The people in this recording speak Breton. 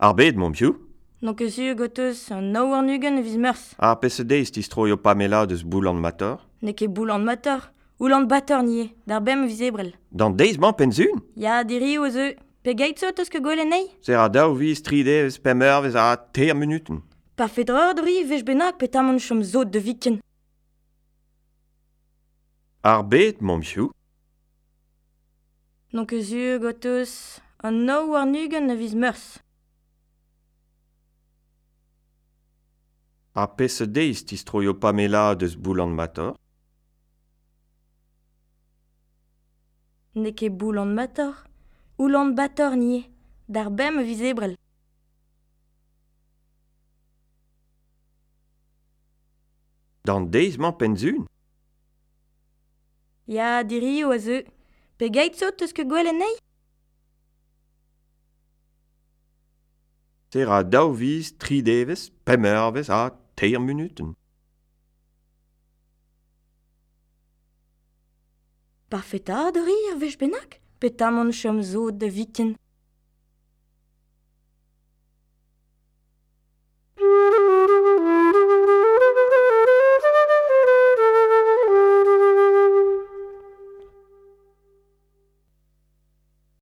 Ar bet, mon piou Non ket su goteus, an naou an ugen viz meurs. Ar PSD is tistroio Pamela deus boulan mator Ne ket boulan mator, de bator nie, d'ar bem viz ebrel. Dan deiz man penzun Ya, diri oz zeu, Pe gait zo teus ket gole nei Ser a daou viz tride vez pemeur vez a ter minuten. Pa fedreur dori vez bennak pet amon chom zot de viken. Ar bet, mon piou Non ket su goteus, an naou an ugen viz meurs. a peset deiz tistroio Pamela deus boulant mator? Neke ket mator, oulant bator nie, d'ar bemp vizebrel. Dan deiz man penzun Ya diri o a zeu, pe gait zo teus ket gwell enei Serra daouviz, tridevez, pemmeurvez ha teir minuten. Parfeta da rir vech bennak, pet amon chom zo de viken.